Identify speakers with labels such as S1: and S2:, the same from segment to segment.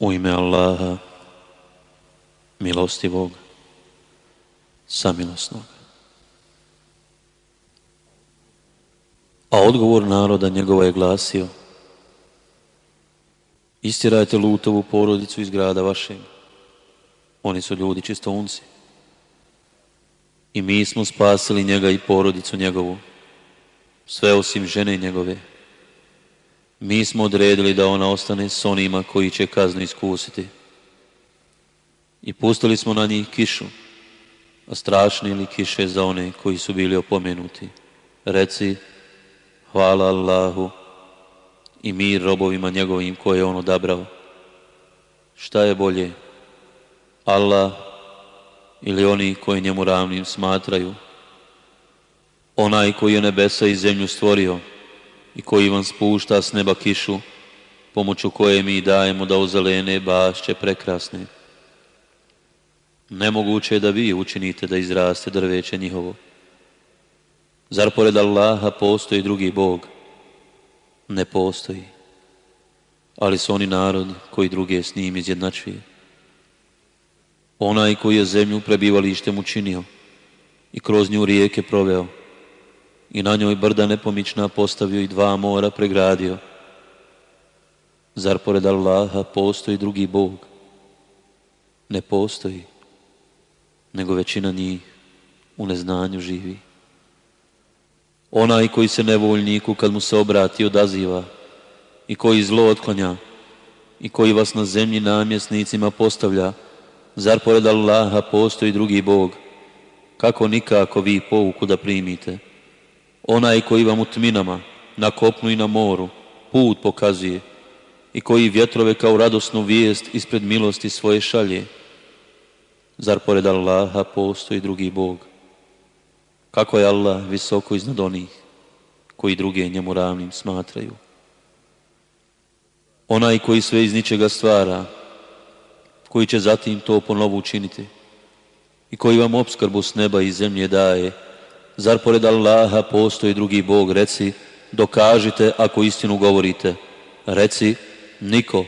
S1: U ime Allaha, milostivog, samilosnog. A odgovor naroda njegova je glasio Istirajte lutovu porodicu iz grada vašeg. Oni su ljudi čistunci. I mi smo spasili njega i porodicu njegovu, sve osim žene njegove. Mi smo odredili da ona ostane s onima koji će kaznu iskusiti. I pustili smo na njih kišu, a strašni li kiše za one koji su bili opomenuti. Reci, hvala Allahu i mir robovima njegovim koje je on odabrao. Šta je bolje? Allah ili oni koji njemu ravnim smatraju? Onaj koji je nebesa i zemlju stvorio i koji vam spušta s neba kišu, pomoću koje mi dajemo da ozelene bašće prekrasne. Nemoguće je da vi učinite da izraste drveće njihovo. Zar pored Allaha postoji drugi Bog? Ne postoji. Ali su oni narod koji druge s njim izjednačuje. Onaj koji je zemlju prebivalištem učinio i kroz nju rijeke proveo i na njoj brda nepomična postavio i dva mora pregradio. Zar pored Allaha postoji drugi Bog? Ne postoji, nego većina njih u neznanju živi. Onaj koji se nevoljniku kad mu se obrati odaziva i koji zlo otklanja i koji vas na zemlji namjesnicima postavlja, zar pored Allaha postoji drugi Bog? Kako nikako vi pouku da primite? Onaj koji vam u tminama, na kopnu i na moru, put pokazuje i koji vjetrove kao radosnu vijest ispred milosti svoje šalje. Zar pored Allaha postoji drugi Bog? Kako je Allah visoko iznad onih koji druge njemu ravnim smatraju? Onaj koji sve iz ničega stvara, koji će zatim to ponovo učiniti i koji vam obskrbu s neba i zemlje daje, Zar pored Allaha postoji drugi Bog? Reci, dokažite ako istinu govorite. Reci, niko,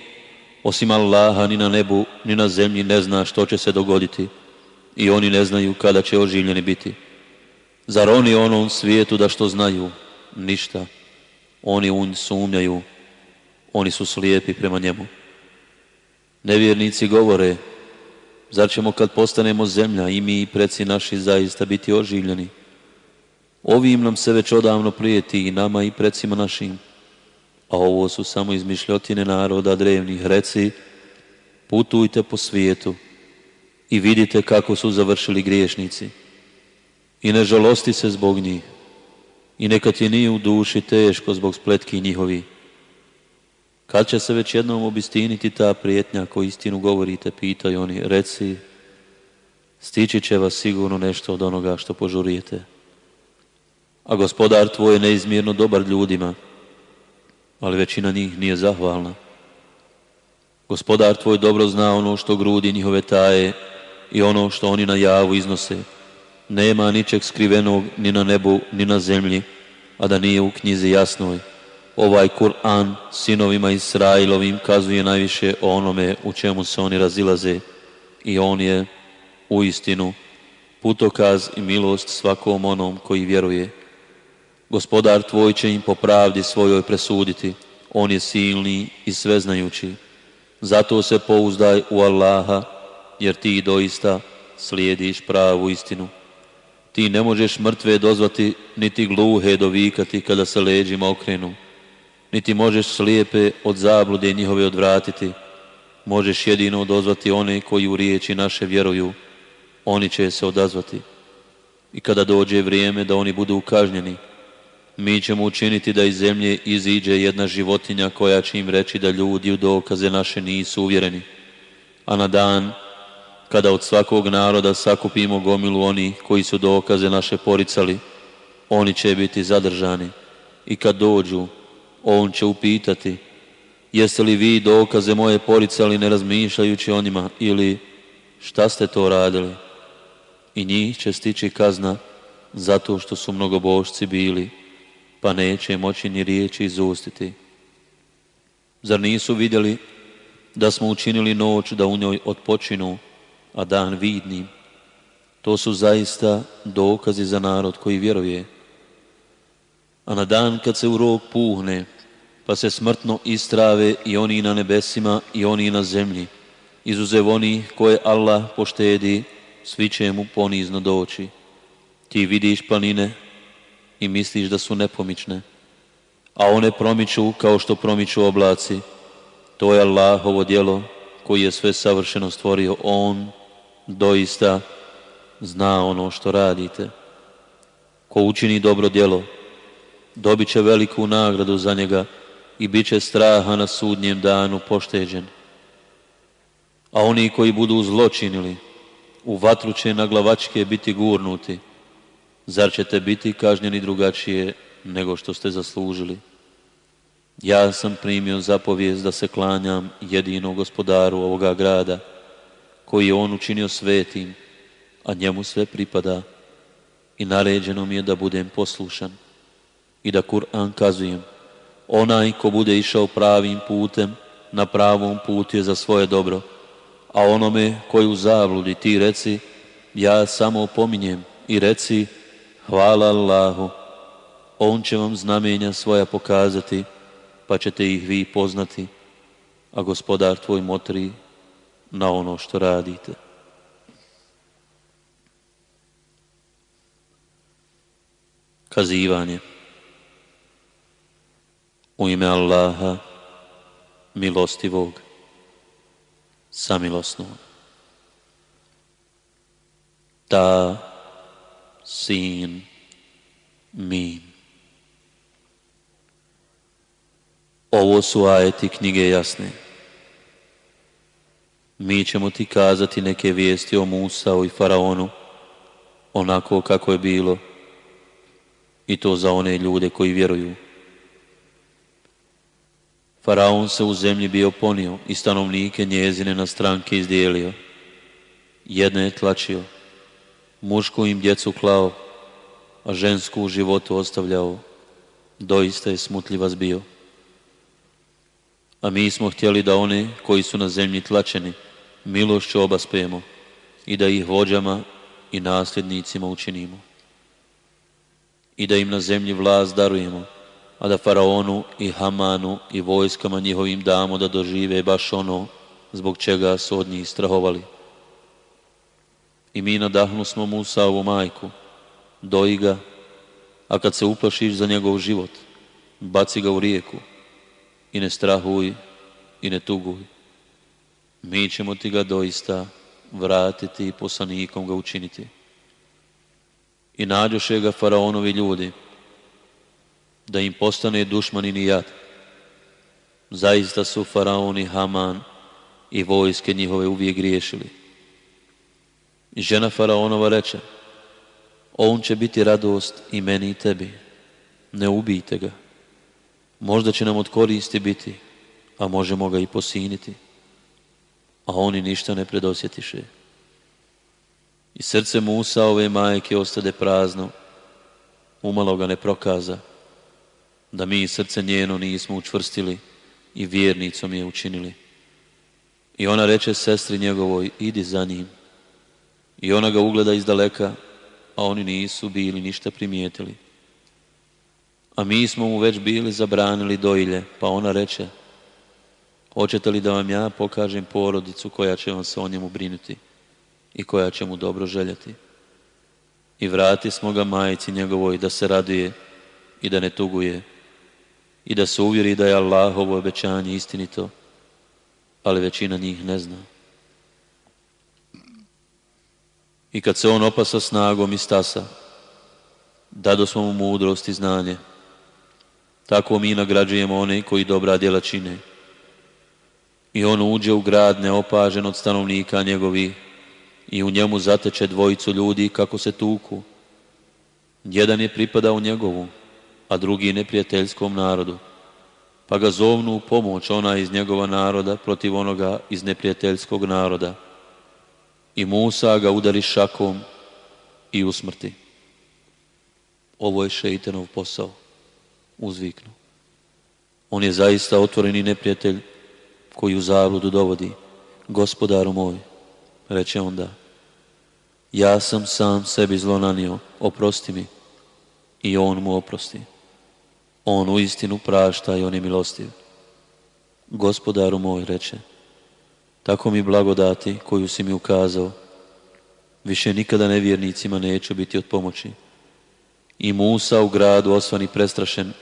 S1: osim Allaha, ni na nebu, ni na zemlji ne zna što će se dogoditi i oni ne znaju kada će oživljeni biti. Zar oni onom svijetu da što znaju? Ništa. Oni u sumnjaju. Oni su slijepi prema njemu. Nevjernici govore, zar ćemo kad postanemo zemlja i mi i preci naši zaista biti oživljeni? Ovim nam se već odavno prijeti i nama i precima našim. A ovo su samo izmišljotine naroda drevnih. Reci, putujte po svijetu i vidite kako su završili griješnici. I ne žalosti se zbog njih. I neka ti nije u duši teško zbog spletki njihovi. Kad će se već jednom obistiniti ta prijetnja koju istinu govorite, pitaju oni, reci, stići će vas sigurno nešto od onoga što požurijete a gospodar tvoj je neizmjerno dobar ljudima, ali većina njih nije zahvalna. Gospodar tvoj dobro zna ono što grudi njihove taje i ono što oni na javu iznose. Nema ničeg skrivenog ni na nebu, ni na zemlji, a da nije u knjizi jasnoj. Ovaj Kur'an sinovima Israilovim kazuje najviše o onome u čemu se oni razilaze i on je u istinu putokaz i milost svakom onom koji vjeruje. Gospodar tvoj će im po pravdi svojoj presuditi. On je silni i sveznajući. Zato se pouzdaj u Allaha, jer ti doista slijediš pravu istinu. Ti ne možeš mrtve dozvati, niti gluhe dovikati kada se leđima okrenu. Niti možeš slijepe od zablude njihove odvratiti. Možeš jedino dozvati one koji u riječi naše vjeruju. Oni će se odazvati. I kada dođe vrijeme da oni budu kažnjeni, mi ćemo učiniti da iz zemlje iziđe jedna životinja koja će im reći da ljudi u dokaze naše nisu uvjereni. A na dan kada od svakog naroda sakupimo gomilu oni koji su dokaze naše poricali, oni će biti zadržani. I kad dođu, on će upitati, jeste li vi dokaze moje poricali ne razmišljajući o njima ili šta ste to radili? I njih će stići kazna zato što su mnogobošci bili pa neće moći ni riječi izustiti. Zar nisu vidjeli da smo učinili noć da u njoj odpočinu, a dan vidnim. To su zaista dokazi za narod koji vjeruje. A na dan kad se u rog puhne, pa se smrtno istrave i oni na nebesima i oni na zemlji, izuzev oni koje Allah poštedi, svi će mu ponizno doći. Ti vidiš planine i misliš da su nepomične, a one promiču kao što promiču oblaci. To je Allahovo djelo koji je sve savršeno stvorio. On doista zna ono što radite. Ko učini dobro djelo, dobit će veliku nagradu za njega i bit će straha na sudnjem danu pošteđen. A oni koji budu zločinili, u vatru će na glavačke biti gurnuti. Zar ćete biti kažnjeni drugačije nego što ste zaslužili? Ja sam primio zapovijest da se klanjam jedinom gospodaru ovoga grada, koji je on učinio svetim, a njemu sve pripada i naređeno mi je da budem poslušan i da Kur'an kazujem. Onaj ko bude išao pravim putem, na pravom putu je za svoje dobro, a onome koji u zabludi ti reci, ja samo opominjem i reci, hvala Allahu, on će vam znamenja svoja pokazati, pa ćete ih vi poznati, a gospodar tvoj motri na ono što radite. Kazivanje U ime Allaha, milostivog, samilosnog. Ta, sin, min. Ovo su ajeti knjige jasne. Mi ćemo ti kazati neke vijesti o Musao i Faraonu, onako kako je bilo, i to za one ljude koji vjeruju. Faraon se u zemlji bio ponio i stanovnike njezine na stranke izdijelio. Jedne je tlačio, mušku im djecu klao, a žensku u životu ostavljao. Doista je smutljivac bio. A mi smo htjeli da one koji su na zemlji tlačeni milošću obaspemo i da ih vođama i nasljednicima učinimo. I da im na zemlji vlast darujemo, a da faraonu i Hamanu i vojskama njihovim damo da dožive baš ono zbog čega su od njih strahovali. I mi nadahnu smo Musa ovu majku, doji ga, a kad se uplašiš za njegov život, baci ga u rijeku i ne strahuj i ne tuguj. Mi ćemo ti ga doista vratiti i poslanikom ga učiniti. I nađoše ga faraonovi ljudi, da im postane dušmanin i jad. Zaista su faraoni Haman i vojske njihove uvijek griješili. I žena faraonova reče, on će biti radost i meni i tebi. Ne ubijte ga. Možda će nam od koristi biti, a možemo ga i posiniti. A oni ništa ne predosjetiše. I srce Musa ove majke ostade prazno, umalo ga ne prokaza, da mi srce njeno nismo učvrstili i vjernicom je učinili. I ona reče sestri njegovoj, idi za njim. I ona ga ugleda iz daleka, a oni nisu bili ništa primijetili. A mi smo mu već bili zabranili doilje, pa ona reče, hoćete li da vam ja pokažem porodicu koja će vam se o njemu brinuti i koja će mu dobro željeti? I vrati smo ga majici njegovoj da se raduje i da ne tuguje i da se uvjeri da je Allahovo obećanje istinito, ali većina njih ne zna. I kad se on opasa snagom i stasa, dado smo mu mudrost i znanje, tako mi nagrađujemo one koji dobra djela čine. I on uđe u grad neopažen od stanovnika njegovi i u njemu zateče dvojicu ljudi kako se tuku. Jedan je pripadao njegovu, a drugi neprijateljskom narodu. Pa ga zovnu pomoć ona iz njegova naroda protiv onoga iz neprijateljskog naroda. I Musa ga udari šakom i usmrti. Ovo je šeitanov posao uzviknu. On je zaista otvoreni neprijatelj koji u zabludu dovodi. Gospodaru moj, reče onda, ja sam sam sebi zlo nanio, oprosti mi. I on mu oprosti. On u istinu prašta i on je milostiv. Gospodaru moj, reče, tako mi blagodati koju si mi ukazao, više nikada nevjernicima neću biti od pomoći. I Musa u gradu osvani prestrašen,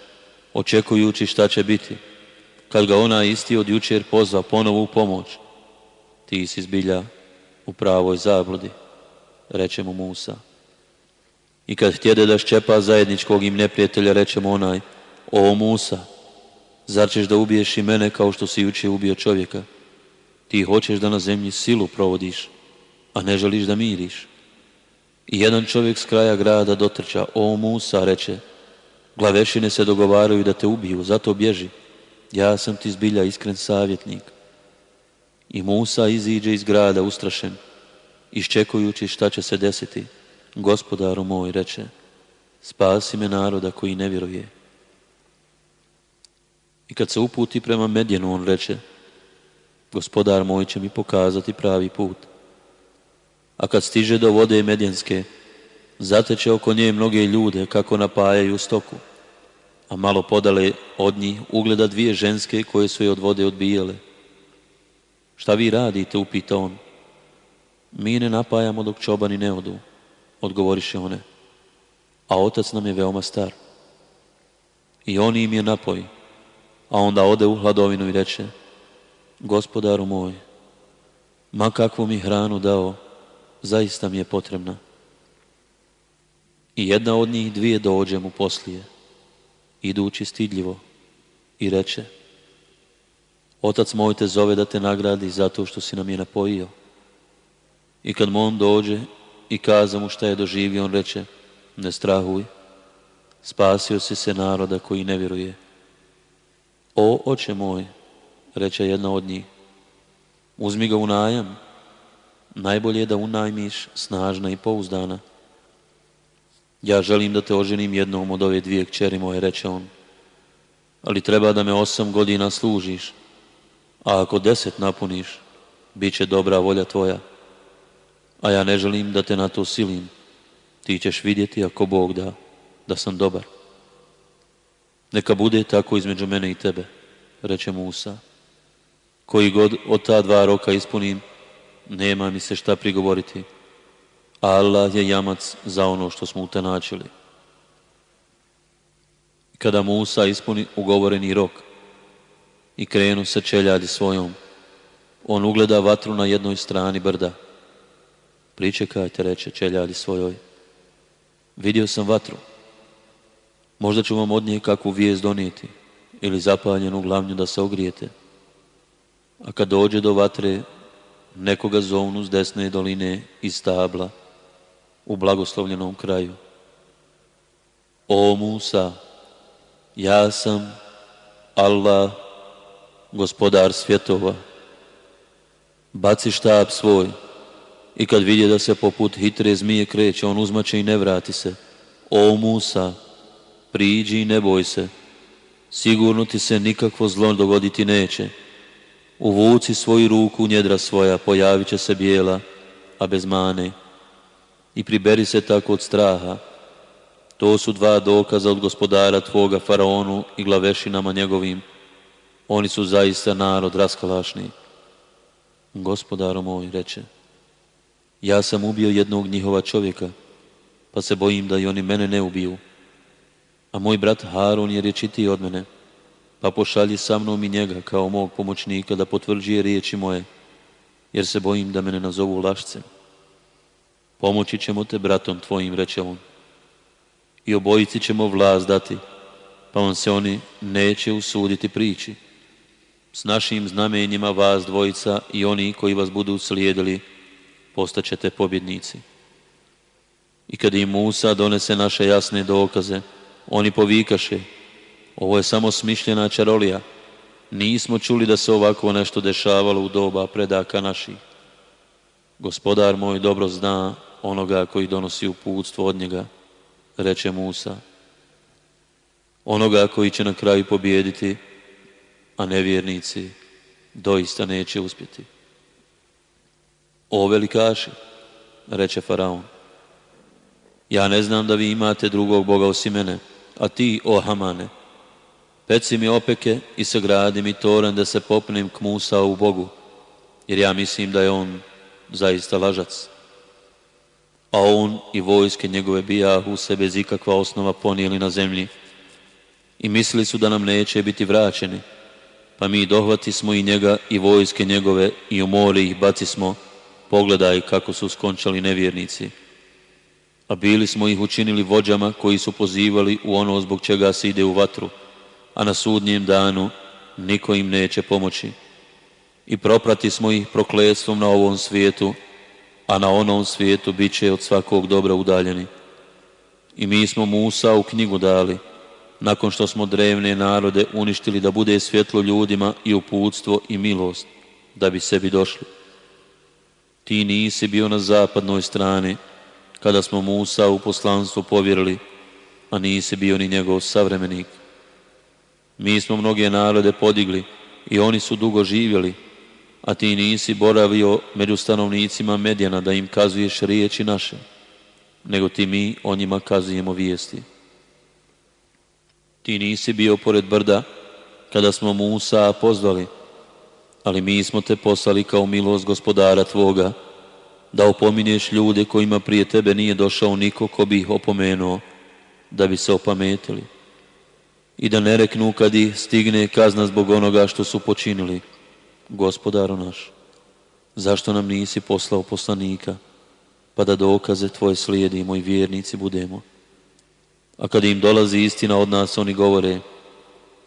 S1: očekujući šta će biti, kad ga ona isti od jučer pozva ponovo u pomoć. Ti si zbilja u pravoj zabludi, reče mu Musa. I kad htjede da ščepa zajedničkog im neprijatelja, reče mu onaj, o Musa, zar ćeš da ubiješ i mene kao što si jučer ubio čovjeka? Ti hoćeš da na zemlji silu provodiš, a ne želiš da miriš. I jedan čovjek s kraja grada dotrča, o Musa, reče, glavešine se dogovaraju da te ubiju, zato bježi. Ja sam ti zbilja iskren savjetnik. I Musa iziđe iz grada ustrašen, iščekujući šta će se desiti. Gospodaru moj, reče, spasi me naroda koji ne vjeruje. I kad se uputi prema Medjenu, on reče, gospodar moj će mi pokazati pravi put. A kad stiže do vode Medjenske, zateče oko nje mnoge ljude kako napajaju stoku. A malo podale od njih ugleda dvije ženske koje su je od vode odbijale. Šta vi radite, upita on. Mi ne napajamo dok čobani ne odu, odgovoriše one. A otac nam je veoma star. I on im je napoji. A onda ode u hladovinu i reče, gospodaru moj, ma kakvu mi hranu dao, zaista mi je potrebna. I jedna od njih dvije dođe mu poslije, idući stidljivo, i reče, Otac moj te zove da te nagradi zato što si nam je napojio. I kad mu on dođe i kaza mu šta je doživio, on reče, ne strahuj, spasio si se naroda koji ne vjeruje. O, oče moj, reče jedna od njih, uzmi ga u najam, najbolje je da unajmiš snažna i pouzdana. Ja želim da te oženim jednom od ove dvije kćeri moje, reče on, ali treba da me osam godina služiš, a ako deset napuniš, bit će dobra volja tvoja. A ja ne želim da te na to silim. Ti ćeš vidjeti ako Bog da, da sam dobar. Neka bude tako između mene i tebe, reče Musa. Koji god od ta dva roka ispunim, nema mi se šta prigovoriti. Allah je jamac za ono što smo utenačili. Kada Musa ispuni ugovoreni rok, i krenu se čeljadi svojom. On ugleda vatru na jednoj strani brda. Pričekajte, reče čeljadi svojoj. Vidio sam vatru. Možda ću vam od nje kakvu vijest donijeti ili zapaljenu glavnju da se ogrijete. A kad dođe do vatre, nekoga zovnu s desne doline iz stabla u blagoslovljenom kraju. O Musa, ja sam Allah gospodar svjetova. Baci štab svoj i kad vidje da se poput hitre zmije kreće, on uzmače i ne vrati se. O Musa, priđi i ne boj se, sigurno ti se nikakvo zlo dogoditi neće. Uvuci svoju ruku u njedra svoja, pojavit će se bijela, a bez mane. I priberi se tako od straha. To su dva dokaza od gospodara tvoga, faraonu i glavešinama njegovim, oni su zaista narod raskalašni. Gospodaro moj, reče, ja sam ubio jednog njihova čovjeka, pa se bojim da i oni mene ne ubiju. A moj brat Harun je rječitiji od mene, pa pošalji sa mnom i njega kao mog pomoćnika da potvrđuje riječi moje, jer se bojim da mene nazovu lašcem. Pomoći ćemo te bratom tvojim, reče on, i obojici ćemo vlast dati, pa on se oni neće usuditi priči s našim znamenjima vas dvojica i oni koji vas budu slijedili, postaćete pobjednici. I kad im Musa donese naše jasne dokaze, oni povikaše, ovo je samo smišljena čarolija, nismo čuli da se ovako nešto dešavalo u doba predaka naših. Gospodar moj dobro zna onoga koji donosi uputstvo od njega, reče Musa. Onoga koji će na kraju pobijediti, a nevjernici doista neće uspjeti. O velikaši, reče Faraon, ja ne znam da vi imate drugog Boga osim mene, a ti, o Hamane, peci mi opeke i sagradi mi toren da se popnem k Musa u Bogu, jer ja mislim da je on zaista lažac. A on i vojske njegove bijahu se bez ikakva osnova ponijeli na zemlji i mislili su da nam neće biti vraćeni, pa mi dohvati smo i njega i vojske njegove i u mori ih baci smo, pogledaj kako su skončali nevjernici. A bili smo ih učinili vođama koji su pozivali u ono zbog čega se ide u vatru, a na sudnjem danu niko im neće pomoći. I proprati smo ih prokletstvom na ovom svijetu, a na onom svijetu bit će od svakog dobra udaljeni. I mi smo Musa u knjigu dali, nakon što smo drevne narode uništili da bude svjetlo ljudima i uputstvo i milost, da bi sebi došli. Ti nisi bio na zapadnoj strani, kada smo Musa u poslanstvo povjerili, a nisi bio ni njegov savremenik. Mi smo mnoge narode podigli i oni su dugo živjeli, a ti nisi boravio među stanovnicima Medjana da im kazuješ riječi naše, nego ti mi o njima kazujemo vijesti. Ti nisi bio pored brda kada smo Musa pozvali, ali mi smo te poslali kao milost gospodara tvoga, da opominješ ljude kojima prije tebe nije došao niko ko bi ih opomenuo, da bi se opametili. I da ne reknu kad ih stigne kazna zbog onoga što su počinili. Gospodaru naš, zašto nam nisi poslao poslanika, pa da dokaze tvoje slijedimo i vjernici budemo? A kad im dolazi istina od nas, oni govore,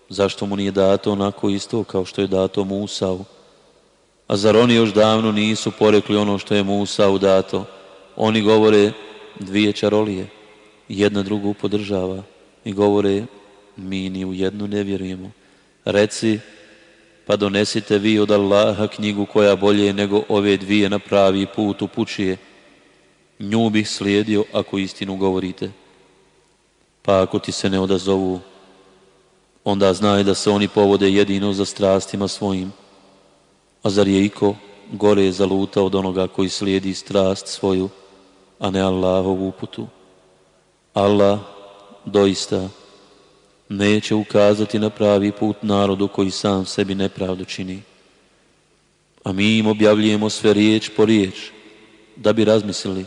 S1: zašto mu nije dato onako isto kao što je dato Musau? A zar oni još davno nisu porekli ono što je Musau dato? Oni govore dvije čarolije, jedna drugu podržava i govore mi ni u jednu ne vjerujemo. Reci, pa donesite vi od Allaha knjigu koja bolje nego ove dvije na pravi put upućuje. Nju bih slijedio ako istinu govorite. Pa ako ti se ne odazovu, onda znaj da se oni povode jedino za strastima svojim. A zar je iko gore zaluta od onoga koji slijedi strast svoju, a ne Allahovu uputu? Allah doista neće ukazati na pravi put narodu koji sam sebi nepravdu čini. A mi im objavljujemo sve riječ po riječ, da bi razmislili.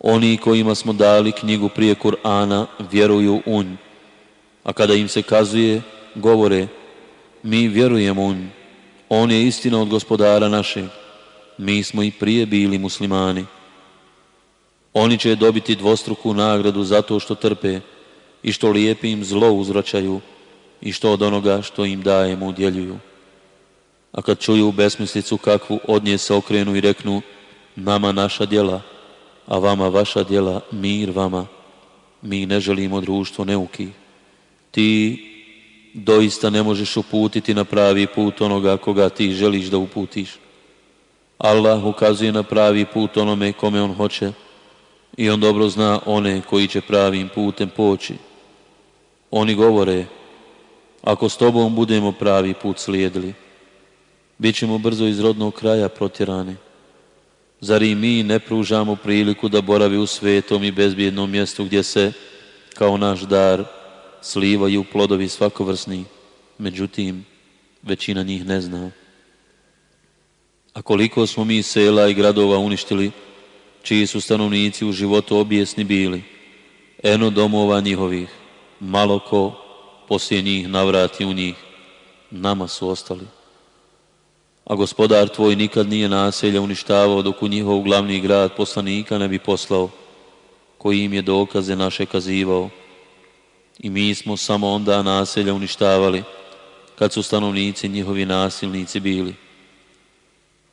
S1: Oni kojima smo dali knjigu prije Kur'ana vjeruju u nj, a kada im se kazuje, govore, mi vjerujemo u nj, on je istina od gospodara našeg, mi smo i prije bili muslimani. Oni će dobiti dvostruku nagradu zato što trpe i što lijepim zlo uzvraćaju i što od onoga što im dajemo udjeljuju. A kad čuju besmislicu kakvu od nje se okrenu i reknu nama naša djela, a vama vaša djela, mir vama. Mi ne želimo društvo neuki. Ti doista ne možeš uputiti na pravi put onoga koga ti želiš da uputiš. Allah ukazuje na pravi put onome kome on hoće i on dobro zna one koji će pravim putem poći. Oni govore, ako s tobom budemo pravi put slijedili, bit ćemo brzo iz rodnog kraja protjerani. Zar i mi ne pružamo priliku da boravi u svetom i bezbjednom mjestu gdje se, kao naš dar, slivaju plodovi svakovrsni, međutim, većina njih ne zna. A koliko smo mi sela i gradova uništili, čiji su stanovnici u životu obijesni bili, eno domova njihovih, malo ko poslije njih navrati u njih, nama su ostali a gospodar tvoj nikad nije naselja uništavao dok u njihov glavni grad poslanika ne bi poslao, koji im je dokaze naše kazivao. I mi smo samo onda naselja uništavali, kad su stanovnici njihovi nasilnici bili.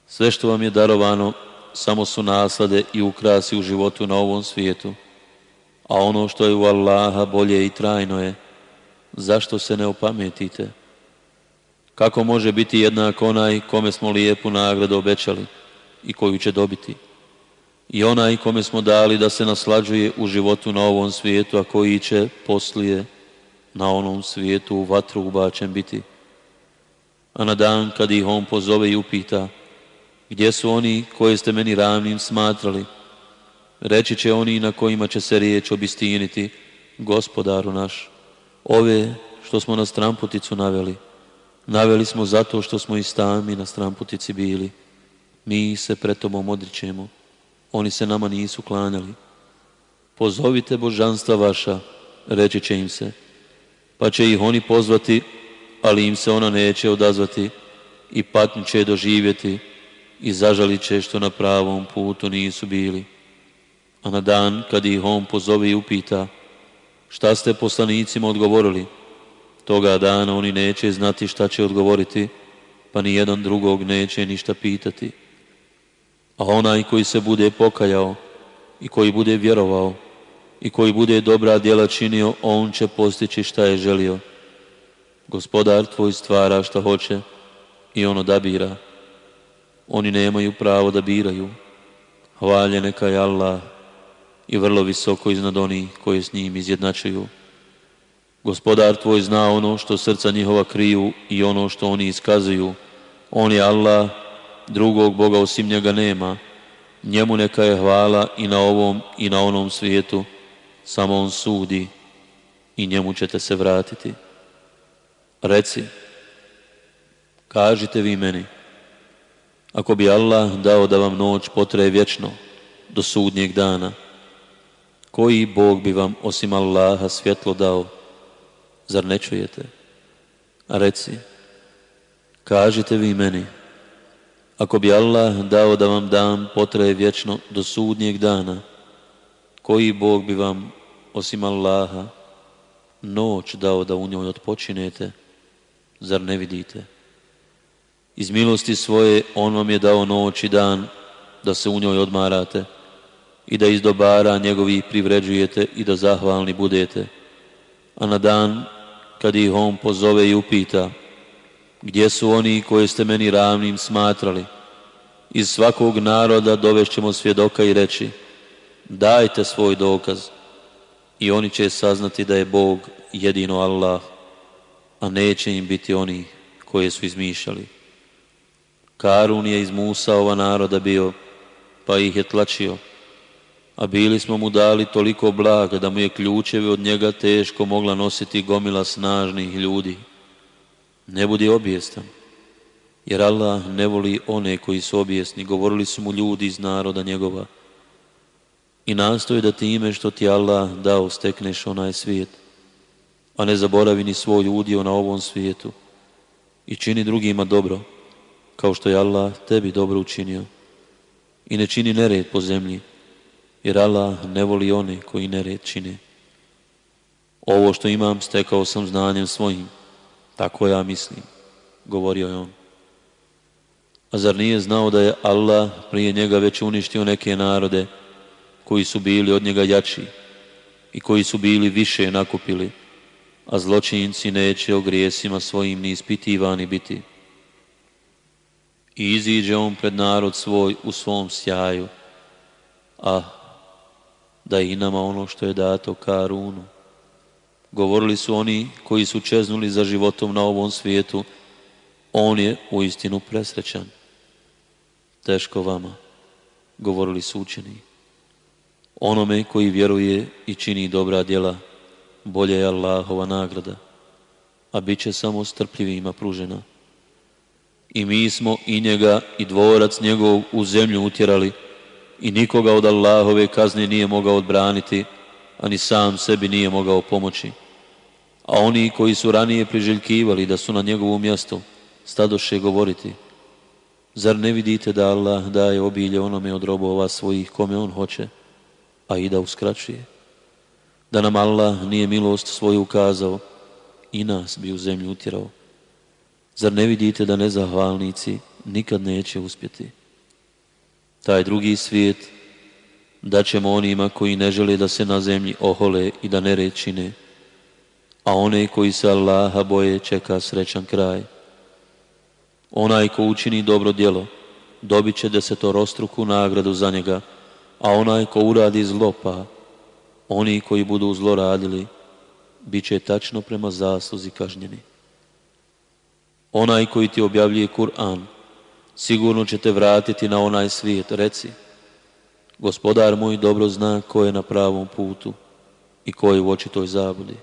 S1: Sve što vam je darovano, samo su naslade i ukrasi u životu na ovom svijetu, a ono što je u Allaha bolje i trajno je, zašto se ne opametite? Kako može biti jednak onaj kome smo lijepu nagradu obećali i koju će dobiti? I onaj kome smo dali da se naslađuje u životu na ovom svijetu, a koji će poslije na onom svijetu u vatru ubačen biti. A na dan kad ih on pozove i upita, gdje su oni koje ste meni ravnim smatrali? Reći će oni na kojima će se riječ obistiniti, gospodaru naš, ove što smo na stramputicu naveli, naveli smo zato što smo i stami na stramputici bili. Mi se pred tobom odričemo, oni se nama nisu klanjali. Pozovite božanstva vaša, reći će im se, pa će ih oni pozvati, ali im se ona neće odazvati i patnju će doživjeti i zažalit će što na pravom putu nisu bili. A na dan kad ih on pozove i upita, šta ste poslanicima odgovorili, toga dana oni neće znati šta će odgovoriti, pa ni jedan drugog neće ništa pitati. A onaj koji se bude pokajao i koji bude vjerovao i koji bude dobra djela činio, on će postići šta je želio. Gospodar tvoj stvara šta hoće i on odabira. Oni nemaju pravo da biraju. Hvalje neka je Allah i vrlo visoko iznad onih koji s njim izjednačuju. Gospodar tvoj zna ono što srca njihova kriju i ono što oni iskazuju. On je Allah, drugog Boga osim njega nema. Njemu neka je hvala i na ovom i na onom svijetu. Samo on sudi i njemu ćete se vratiti. Reci, kažite vi meni, ako bi Allah dao da vam noć potraje vječno do sudnjeg dana, koji Bog bi vam osim Allaha svjetlo dao? Zar ne čujete? A reci, kažite vi meni, ako bi Allah dao da vam dan potraje vječno do sudnjeg dana, koji Bog bi vam osim Allaha noć dao da u njoj odpočinete? Zar ne vidite? Iz milosti svoje On vam je dao noć i dan da se u njoj odmarate i da iz dobara njegovih privređujete i da zahvalni budete. A na dan kad ih on pozove i upita gdje su oni koje ste meni ravnim smatrali, iz svakog naroda dovešćemo svjedoka i reći dajte svoj dokaz i oni će saznati da je Bog jedino Allah, a neće im biti oni koje su izmišljali. Karun je iz Musa ova naroda bio, pa ih je tlačio, a bili smo mu dali toliko blaga da mu je ključevi od njega teško mogla nositi gomila snažnih ljudi. Ne budi obijestan, jer Allah ne voli one koji su obijesni, govorili su mu ljudi iz naroda njegova. I nastoji da time što ti Allah dao stekneš onaj svijet, a ne zaboravi ni svoj udio na ovom svijetu i čini drugima dobro, kao što je Allah tebi dobro učinio. I ne čini nered po zemlji, jer Allah ne voli one koji nered čine. Ovo što imam stekao sam znanjem svojim, tako ja mislim, govorio je on. A zar nije znao da je Allah prije njega već uništio neke narode koji su bili od njega jači i koji su bili više nakupili, a zločinci neće o grijesima svojim ni ispitivani biti. I iziđe on pred narod svoj u svom sjaju, a da i nama ono što je dato Karunu. Govorili su oni koji su čeznuli za životom na ovom svijetu, on je u istinu presrećan. Teško vama, govorili su učeni. Onome koji vjeruje i čini dobra djela, bolje je Allahova nagrada, a bit će samo strpljivima pružena. I mi smo i njega i dvorac njegov u zemlju utjerali, i nikoga od Allahove kazne nije mogao odbraniti, ani sam sebi nije mogao pomoći. A oni koji su ranije priželjkivali da su na njegovu mjestu, stadoše govoriti, zar ne vidite da Allah daje obilje onome od robova svojih kome on hoće, a i da uskraćuje? Da nam Allah nije milost svoju ukazao, i nas bi u zemlju utjerao. Zar ne vidite da nezahvalnici nikad neće uspjeti? Taj drugi svijet da ćemo onima koji ne žele da se na zemlji ohole i da ne čine, a one koji se Allaha boje čeka srećan kraj. Onaj ko učini dobro djelo, dobit će desetorostruku nagradu za njega, a onaj ko uradi zlo pa, oni koji budu zlo radili, bit će tačno prema zasluzi kažnjeni. Onaj koji ti objavljuje Kur'an, sigurno će te vratiti na onaj svijet. Reci, gospodar moj dobro zna ko je na pravom putu i ko je u očitoj zabudi.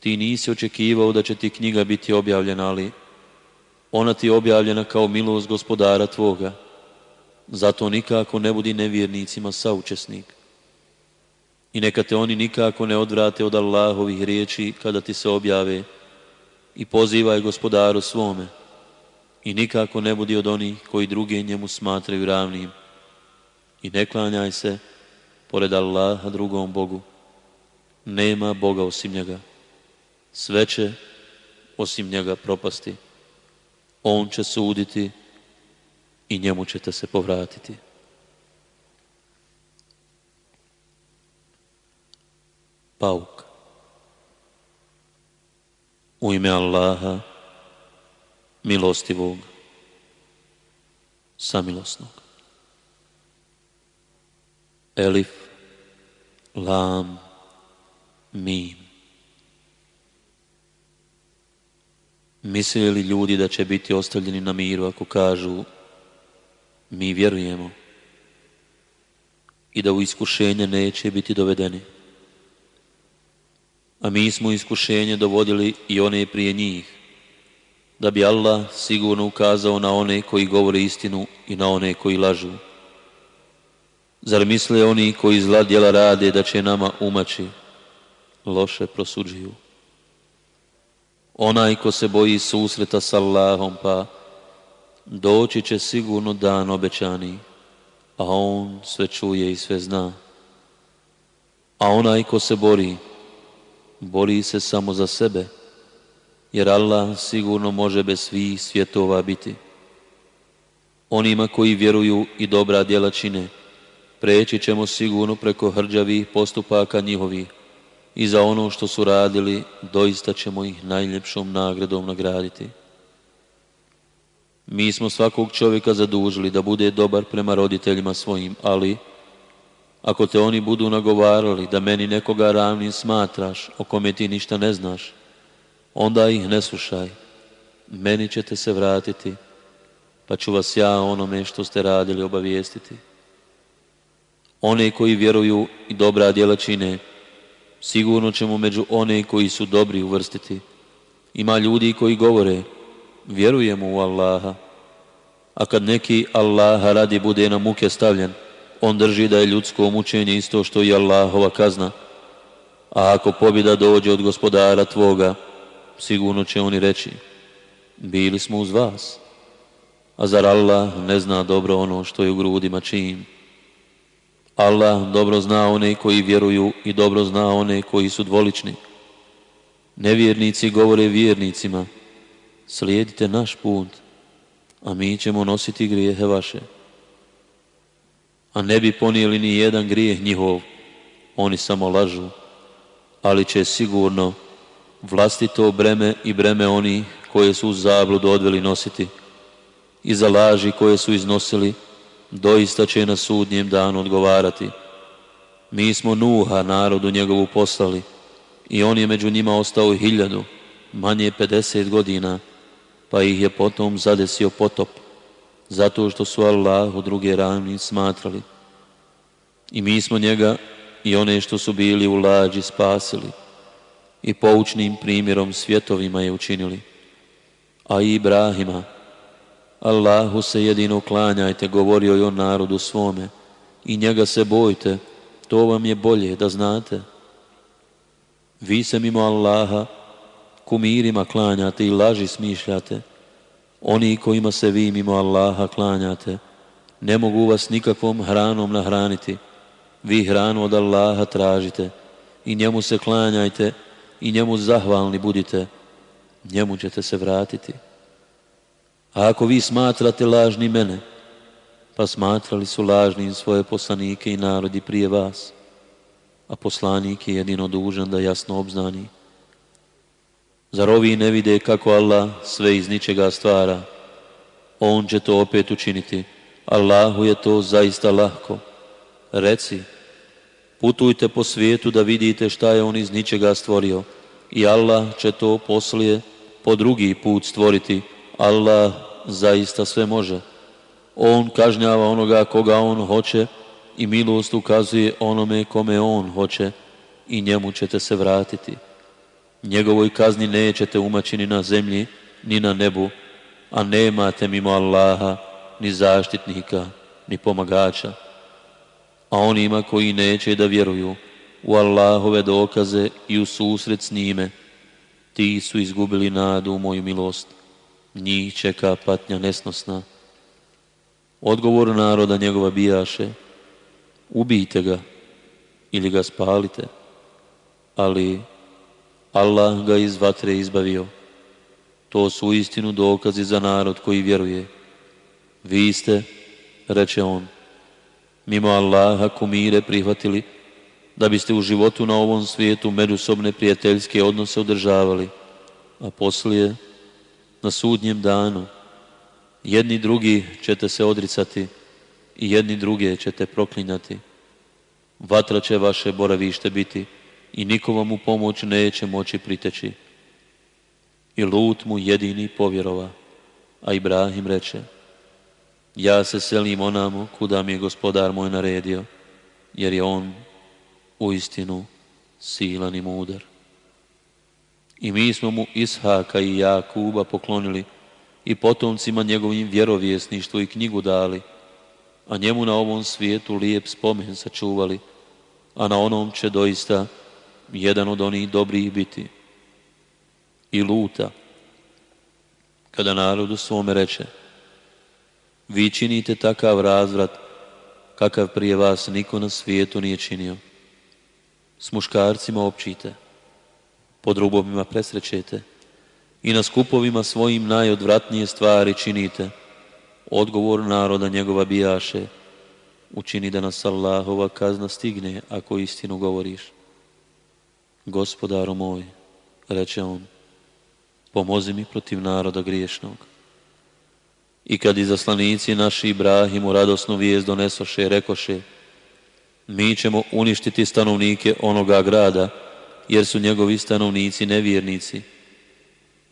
S1: Ti nisi očekivao da će ti knjiga biti objavljena, ali ona ti je objavljena kao milost gospodara tvoga. Zato nikako ne budi nevjernicima saučesnik. I neka te oni nikako ne odvrate od Allahovih riječi kada ti se objave i pozivaj gospodaru svome. I nikako ne budi od onih koji druge njemu smatraju ravnim. I ne klanjaj se pored Allaha drugom Bogu. Nema Boga osim njega. Sve će osim njega propasti. On će suditi i njemu ćete se povratiti. Pauk U ime Allaha, milostivog, samilosnog. Elif, Lam, Mim. Misle li ljudi da će biti ostavljeni na miru ako kažu mi vjerujemo i da u iskušenje neće biti dovedeni? A mi smo iskušenje dovodili i one prije njih, da bi Allah sigurno ukazao na one koji govore istinu i na one koji lažu. Zar misle oni koji zla djela rade da će nama umaći, loše prosuđuju? Onaj ko se boji susreta s Allahom, pa doći će sigurno dan obećani, a on sve čuje i sve zna. A onaj ko se bori, bori se samo za sebe, jer Allah sigurno može bez svih svjetova biti. Onima koji vjeruju i dobra djela čine, preći ćemo sigurno preko hrđavih postupaka njihovih, i za ono što su radili doista ćemo ih najljepšom nagradom nagraditi. Mi smo svakog čovjeka zadužili da bude dobar prema roditeljima svojim, ali ako te oni budu nagovarali da meni nekoga ravnim smatraš, o kome ti ništa ne znaš, onda ih ne slušaj. Meni ćete se vratiti, pa ću vas ja onome što ste radili obavijestiti. One koji vjeruju i dobra djela čine, sigurno ćemo među one koji su dobri uvrstiti. Ima ljudi koji govore, vjerujemo u Allaha, a kad neki Allaha radi bude na muke stavljen, on drži da je ljudsko mučenje isto što i Allahova kazna. A ako pobjeda dođe od gospodara tvoga, sigurno će oni reći, bili smo uz vas. A zar Allah ne zna dobro ono što je u grudima čim? Allah dobro zna one koji vjeruju i dobro zna one koji su dvolični. Nevjernici govore vjernicima, slijedite naš put, a mi ćemo nositi grijehe vaše. A ne bi ponijeli ni jedan grijeh njihov, oni samo lažu, ali će sigurno vlastito breme i breme oni koje su u zabludu odveli nositi i za laži koje su iznosili doista će na sudnjem danu odgovarati. Mi smo Nuha narodu njegovu poslali i on je među njima ostao hiljadu, manje 50 godina, pa ih je potom zadesio potop, zato što su Allah u druge ravni smatrali. I mi smo njega i one što su bili u lađi spasili i poučnim primjerom svjetovima je učinili. A i Ibrahima, Allahu se jedino klanjajte, govorio je on narodu svome, i njega se bojte, to vam je bolje da znate. Vi se mimo Allaha kumirima klanjate i laži smišljate. Oni kojima se vi mimo Allaha klanjate, ne mogu vas nikakvom hranom nahraniti. Vi hranu od Allaha tražite i njemu se klanjajte i njemu zahvalni budite. Njemu ćete se vratiti. A ako vi smatrate lažni mene, pa smatrali su lažnim svoje poslanike i narodi prije vas, a poslanik je jedino dužan da jasno obznani. Zar ovi ne vide kako Allah sve iz ničega stvara? On će to opet učiniti. Allahu je to zaista lahko. Reci, putujte po svijetu da vidite šta je on iz ničega stvorio i Allah će to poslije po drugi put stvoriti. Allah zaista sve može. On kažnjava onoga koga on hoće i milost ukazuje onome kome on hoće i njemu ćete se vratiti. Njegovoj kazni nećete umaći ni na zemlji, ni na nebu, a nemate mimo Allaha ni zaštitnika, ni pomagača. A onima koji neće da vjeruju u Allahove dokaze i u susret s njime, ti su izgubili nadu u moju milost. Njih čeka patnja nesnosna. Odgovor naroda njegova bijaše, ubijte ga ili ga spalite, ali Allah ga iz vatre izbavio. To su istinu dokazi za narod koji vjeruje. Vi ste, reče on, mimo Allaha kumire prihvatili, da biste u životu na ovom svijetu međusobne prijateljske odnose održavali, a poslije, na sudnjem danu, jedni drugi ćete se odricati i jedni druge ćete proklinjati. Vatra će vaše boravište biti i niko vam u pomoć neće moći priteći. I Lut mu jedini povjerova, a Ibrahim reče, ja se selim onamo kuda mi je gospodar moj naredio, jer je on u istinu silan i mudar. I mi smo mu Ishaka i Jakuba poklonili i potomcima njegovim vjerovjesništvo i knjigu dali, a njemu na ovom svijetu lijep spomen sačuvali, a na onom će doista jedan od onih dobrih biti. I luta, kada narodu svome reče, vi činite takav razvrat kakav prije vas niko na svijetu nije činio. S muškarcima općite, pod rubovima presrećete i na skupovima svojim najodvratnije stvari činite. Odgovor naroda njegova bijaše, učini da nas Allahova kazna stigne ako istinu govoriš. Gospodaru moj, reče on, pomozi mi protiv naroda griješnog. I kad izaslanici naši Ibrahimu radosnu vijest donesoše, rekoše, mi ćemo uništiti stanovnike onoga grada, jer su njegovi stanovnici nevjernici.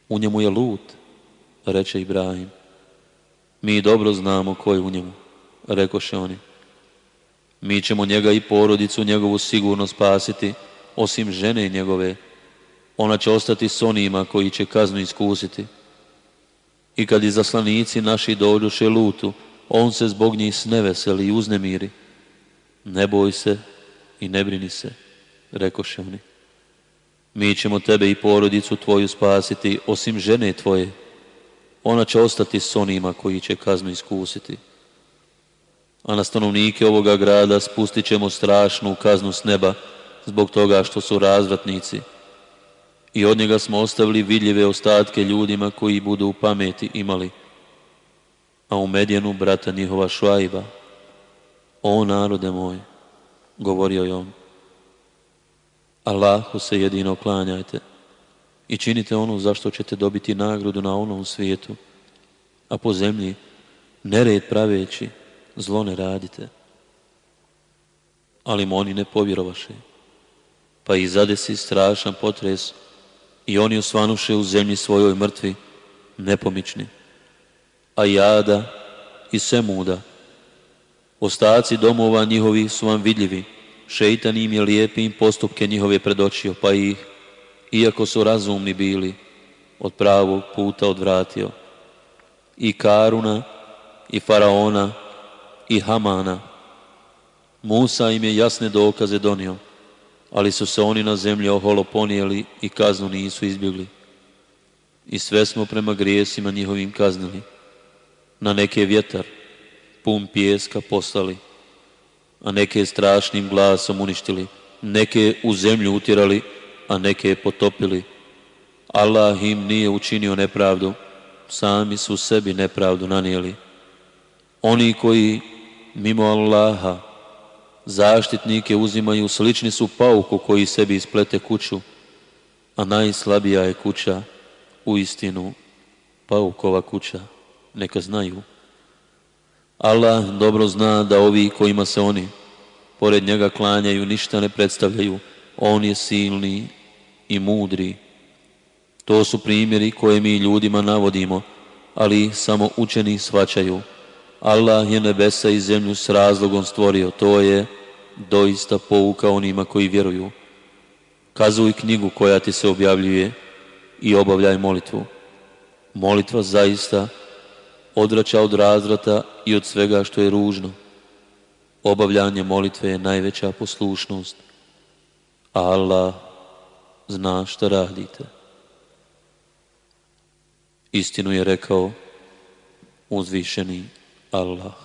S1: U njemu je lut, reče Ibrahim. Mi dobro znamo ko je u njemu, rekoše oni. Mi ćemo njega i porodicu njegovu sigurno spasiti, osim žene njegove. Ona će ostati s onima koji će kaznu iskusiti. I kad izaslanici naši dođuše lutu, on se zbog njih sneveseli i uznemiri. Ne boj se i ne brini se, rekoše oni. Mi ćemo tebe i porodicu tvoju spasiti, osim žene tvoje. Ona će ostati s onima koji će kaznu iskusiti. A na stanovnike ovoga grada spustit ćemo strašnu kaznu s neba zbog toga što su razvratnici i od njega smo ostavili vidljive ostatke ljudima koji budu u pameti imali. A u Medjenu brata njihova Šuajba, o narode moj, govorio je on, Allahu se jedino klanjajte i činite ono zašto ćete dobiti nagradu na onom svijetu, a po zemlji nered praveći, zlo ne radite. Ali mu oni ne povjerovaše, pa i zadesi strašan potres i oni osvanuše u zemlji svojoj mrtvi, nepomični. A jada i semuda, ostaci domova njihovih su vam vidljivi, šeitan im je lijepim postupke njihove predočio, pa ih, iako su razumni bili, od pravog puta odvratio. I Karuna, i Faraona, i Hamana. Musa im je jasne dokaze donio, ali su se oni na zemlji oholo ponijeli i kaznu nisu izbjegli. I sve smo prema grijesima njihovim kaznili. Na neke vjetar, pun pijeska poslali, a neke strašnim glasom uništili, neke u zemlju utjerali, a neke potopili. Allah im nije učinio nepravdu, sami su sebi nepravdu nanijeli. Oni koji mimo Allaha zaštitnike uzimaju, slični su pauku koji sebi isplete kuću, a najslabija je kuća u istinu paukova kuća, neka znaju. Allah dobro zna da ovi kojima se oni pored njega klanjaju ništa ne predstavljaju, on je silni i mudri To su primjeri koje mi ljudima navodimo, ali samo učeni svačaju. Allah je nebesa i zemlju s razlogom stvorio, to je doista pouka onima koji vjeruju. Kazuj knjigu koja ti se objavljuje i obavljaj molitvu. Molitva zaista odrača od razvrata i od svega što je ružno. Obavljanje molitve je najveća poslušnost, Allah zna što radite. Istinu je rekao uzvišeni Allah.